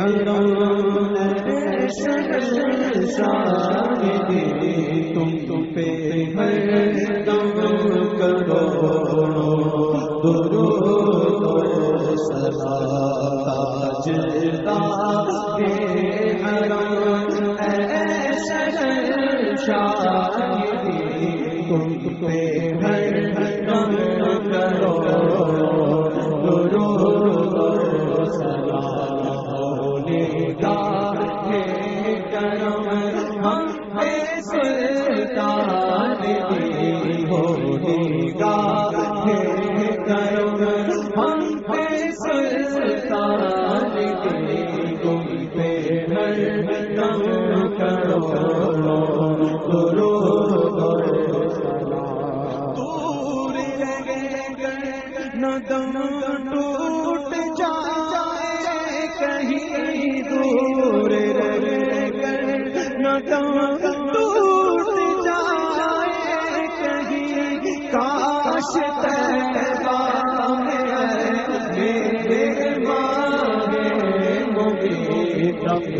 تم تم پہ دم کرو درو حرم شاہ تم پہ ہر درو دور ٹوٹ جائے کہیں دور رہ ٹوٹ جائے کہیں کاش میرے ماں مبی تب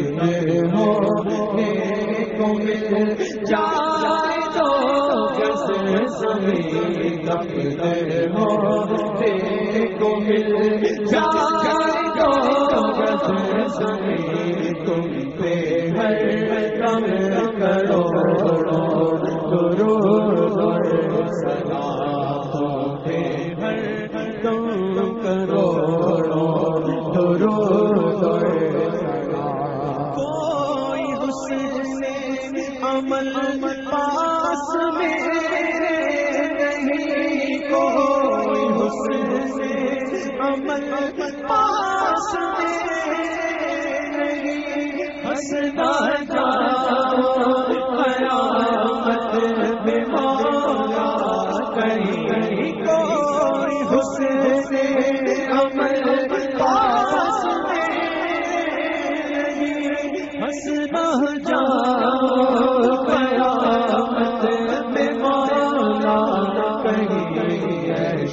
ہو تب تم پہ ہر کم کرو عمل پاس میں نہیں کوئی حسن سے عمل پاس میں نہیں۔ ہنسنا جاؤ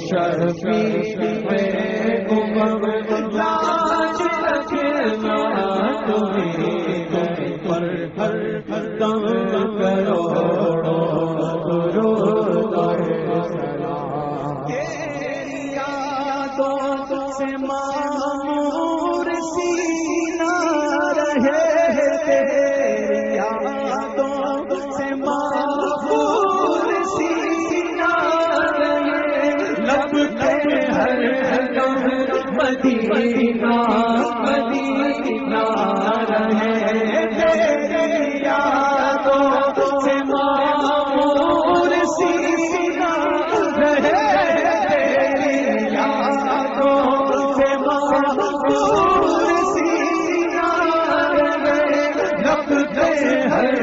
شرفی میں امم لاج رکھنا تمہیں تم پر ہر دم کرو سے سینا رہے مدینہ مدینہ رہے تیری یادوں مامور سینا رہے تیری یادوں مامور سینا رہے لب ہر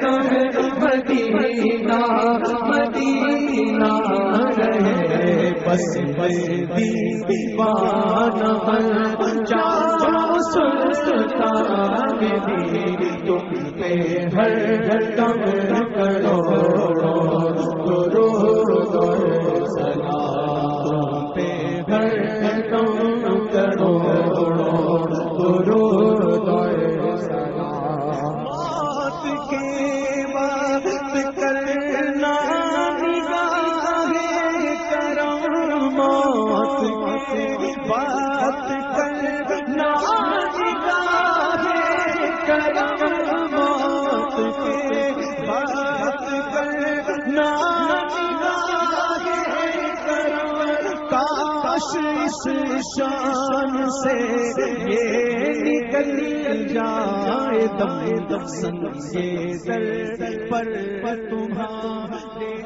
دم مدینہ مدینہ۔ تم پہ ہر دم کرو۔ موت کے کرنا کرم موت کے کرنا کاش اس شان سے یہ نکل جائے دم دم سن یہ سر پر تمہارے